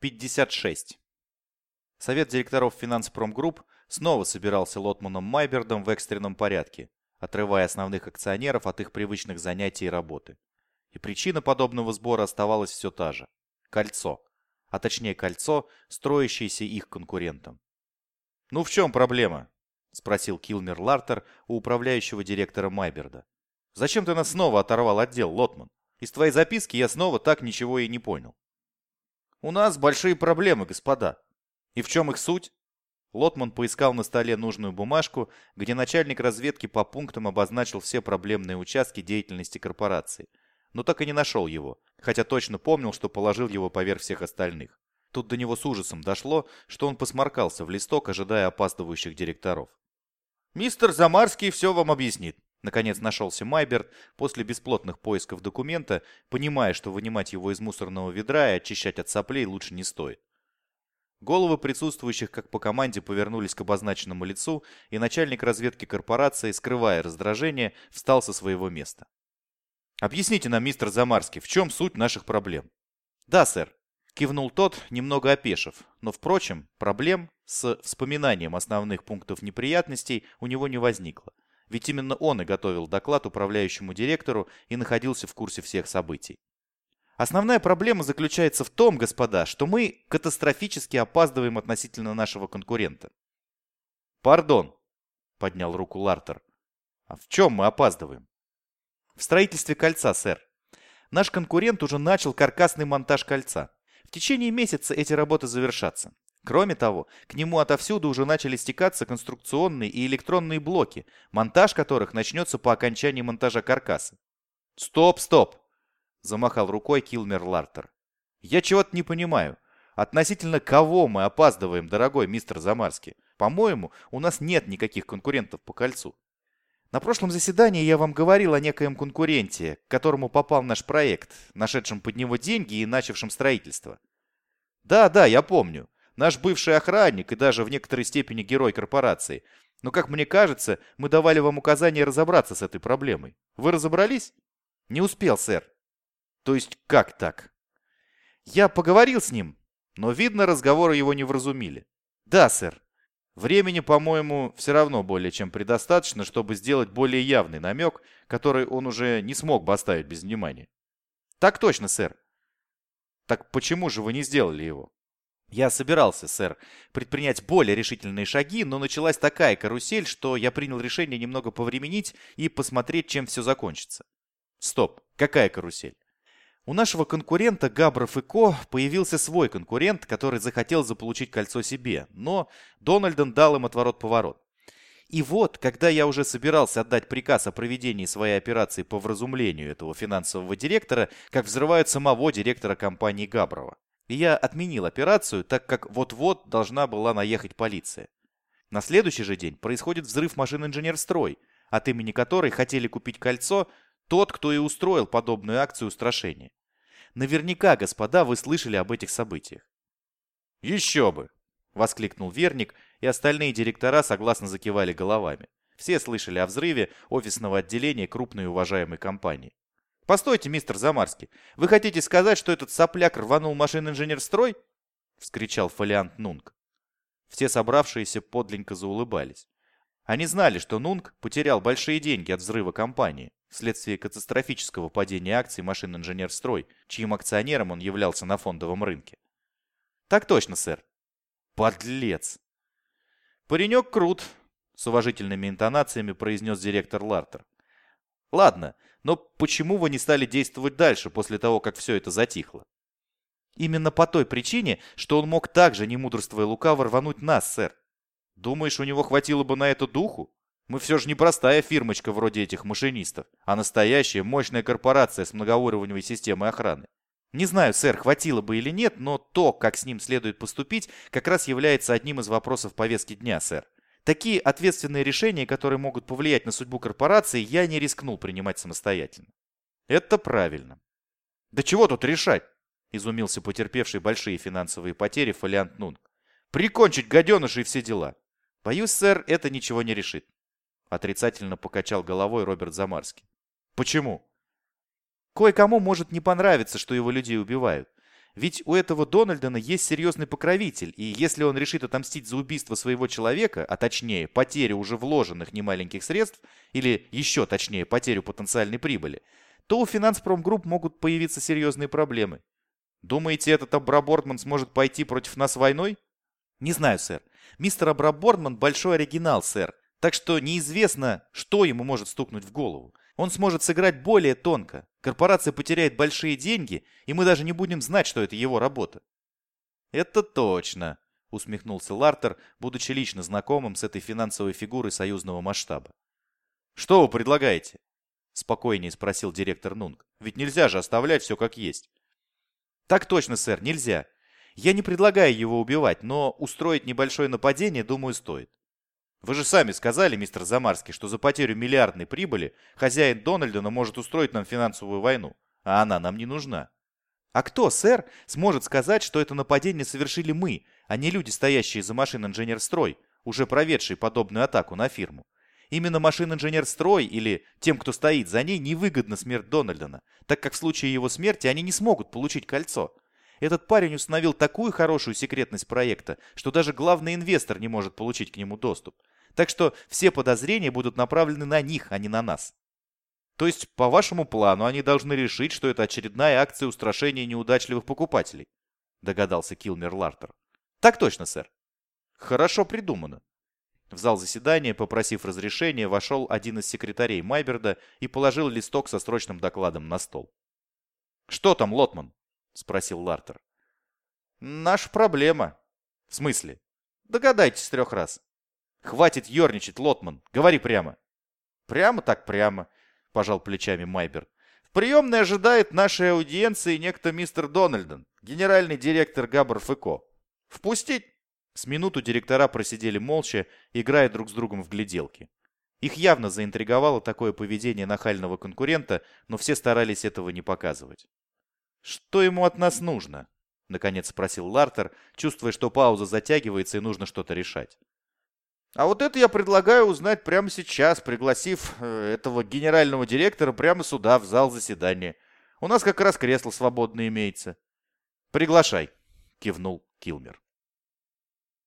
56. Совет директоров Финанспромгрупп снова собирался Лотманом Майбердом в экстренном порядке, отрывая основных акционеров от их привычных занятий и работы. И причина подобного сбора оставалась все та же – кольцо, а точнее кольцо, строящееся их конкурентом. «Ну в чем проблема?» – спросил Килмер Лартер у управляющего директора Майберда. «Зачем ты нас снова оторвал от дел, Лотман? Из твоей записки я снова так ничего и не понял». «У нас большие проблемы, господа. И в чем их суть?» Лотман поискал на столе нужную бумажку, где начальник разведки по пунктам обозначил все проблемные участки деятельности корпорации, но так и не нашел его, хотя точно помнил, что положил его поверх всех остальных. Тут до него с ужасом дошло, что он посморкался в листок, ожидая опаздывающих директоров. «Мистер Замарский все вам объяснит», Наконец нашелся Майберт после бесплотных поисков документа, понимая, что вынимать его из мусорного ведра и очищать от соплей лучше не стоит. Головы присутствующих, как по команде, повернулись к обозначенному лицу, и начальник разведки корпорации, скрывая раздражение, встал со своего места. «Объясните нам, мистер Замарский, в чем суть наших проблем?» «Да, сэр», — кивнул тот, немного опешив, но, впрочем, проблем с вспоминанием основных пунктов неприятностей у него не возникло. Ведь именно он и готовил доклад управляющему директору и находился в курсе всех событий. Основная проблема заключается в том, господа, что мы катастрофически опаздываем относительно нашего конкурента. «Пардон», — поднял руку Лартер. «А в чем мы опаздываем?» «В строительстве кольца, сэр. Наш конкурент уже начал каркасный монтаж кольца. В течение месяца эти работы завершатся. Кроме того, к нему отовсюду уже начали стекаться конструкционные и электронные блоки, монтаж которых начнется по окончании монтажа каркаса. «Стоп, стоп!» – замахал рукой Килмер Лартер. «Я чего-то не понимаю. Относительно кого мы опаздываем, дорогой мистер Замарский? По-моему, у нас нет никаких конкурентов по кольцу. На прошлом заседании я вам говорил о некоем конкуренте, к которому попал наш проект, нашедшем под него деньги и начавшем строительство. Да, да, я помню. Наш бывший охранник и даже в некоторой степени герой корпорации. Но, как мне кажется, мы давали вам указание разобраться с этой проблемой. Вы разобрались? Не успел, сэр. То есть, как так? Я поговорил с ним, но, видно, разговоры его не вразумили. Да, сэр. Времени, по-моему, все равно более чем предостаточно, чтобы сделать более явный намек, который он уже не смог бы оставить без внимания. Так точно, сэр. Так почему же вы не сделали его? Я собирался, сэр, предпринять более решительные шаги, но началась такая карусель, что я принял решение немного повременить и посмотреть, чем все закончится. Стоп, какая карусель? У нашего конкурента Габров и Ко появился свой конкурент, который захотел заполучить кольцо себе, но Дональден дал им отворот-поворот. И вот, когда я уже собирался отдать приказ о проведении своей операции по вразумлению этого финансового директора, как взрывают самого директора компании Габрова и я отменил операцию, так как вот-вот должна была наехать полиция. На следующий же день происходит взрыв машин «Инженерстрой», от имени которой хотели купить кольцо тот, кто и устроил подобную акцию устрашения. Наверняка, господа, вы слышали об этих событиях. «Еще бы!» — воскликнул Верник, и остальные директора согласно закивали головами. Все слышали о взрыве офисного отделения крупной уважаемой компании. «Постойте, мистер Замарский, вы хотите сказать, что этот сопляк рванул машин инженер-строй?» — вскричал фолиант Нунг. Все собравшиеся подленько заулыбались. Они знали, что Нунг потерял большие деньги от взрыва компании вследствие катастрофического падения акций машин инженер-строй, чьим акционером он являлся на фондовом рынке. «Так точно, сэр». «Подлец!» «Паренек крут», — с уважительными интонациями произнес директор Лартер. «Ладно, но почему вы не стали действовать дальше, после того, как все это затихло? Именно по той причине, что он мог также, не мудрствуя лукаво, рвануть нас, сэр. Думаешь, у него хватило бы на это духу? Мы все же не простая фирмочка вроде этих машинистов, а настоящая мощная корпорация с многоуровневой системой охраны. Не знаю, сэр, хватило бы или нет, но то, как с ним следует поступить, как раз является одним из вопросов повестки дня, сэр. Такие ответственные решения, которые могут повлиять на судьбу корпорации, я не рискнул принимать самостоятельно. Это правильно. Да чего тут решать? Изумился потерпевший большие финансовые потери Фолиант Нунг. Прикончить гаденышей и все дела. Боюсь, сэр, это ничего не решит. Отрицательно покачал головой Роберт Замарский. Почему? Кое-кому может не понравиться, что его людей убивают. Ведь у этого Дональдона есть серьезный покровитель, и если он решит отомстить за убийство своего человека, а точнее потерю уже вложенных немаленьких средств, или еще точнее потерю потенциальной прибыли, то у Финанспромгрупп могут появиться серьезные проблемы. Думаете, этот Абрабортман сможет пойти против нас войной? Не знаю, сэр. Мистер Абрабортман большой оригинал, сэр. Так что неизвестно, что ему может стукнуть в голову. Он сможет сыграть более тонко. Корпорация потеряет большие деньги, и мы даже не будем знать, что это его работа. Это точно, усмехнулся Лартер, будучи лично знакомым с этой финансовой фигурой союзного масштаба. Что вы предлагаете? Спокойнее спросил директор Нунг. Ведь нельзя же оставлять все как есть. Так точно, сэр, нельзя. Я не предлагаю его убивать, но устроить небольшое нападение, думаю, стоит. Вы же сами сказали, мистер Замарский, что за потерю миллиардной прибыли хозяин Дональдона может устроить нам финансовую войну, а она нам не нужна. А кто, сэр, сможет сказать, что это нападение совершили мы, а не люди, стоящие за машин инженер-строй, уже проведшие подобную атаку на фирму? Именно машин инженер-строй или тем, кто стоит за ней, невыгодна смерть Дональдона, так как в случае его смерти они не смогут получить кольцо. Этот парень установил такую хорошую секретность проекта, что даже главный инвестор не может получить к нему доступ. Так что все подозрения будут направлены на них, а не на нас. То есть, по вашему плану, они должны решить, что это очередная акция устрашения неудачливых покупателей, догадался Килмер Лартер. Так точно, сэр. Хорошо придумано. В зал заседания, попросив разрешения, вошел один из секретарей Майберда и положил листок со срочным докладом на стол. «Что там, Лотман?» — спросил Лартер. «Наша проблема». «В смысле?» «Догадайтесь трех раз». «Хватит ерничать, Лотман, говори прямо». «Прямо так прямо», — пожал плечами Майберд. «В приемной ожидает нашей аудиенции некто мистер Дональдон, генеральный директор Габр Фэко. Впустить?» С минуту директора просидели молча, играя друг с другом в гляделки. Их явно заинтриговало такое поведение нахального конкурента, но все старались этого не показывать. «Что ему от нас нужно?» — наконец спросил Лартер, чувствуя, что пауза затягивается и нужно что-то решать. «А вот это я предлагаю узнать прямо сейчас, пригласив э, этого генерального директора прямо сюда, в зал заседания. У нас как раз кресло свободное имеется». «Приглашай», — кивнул Килмер.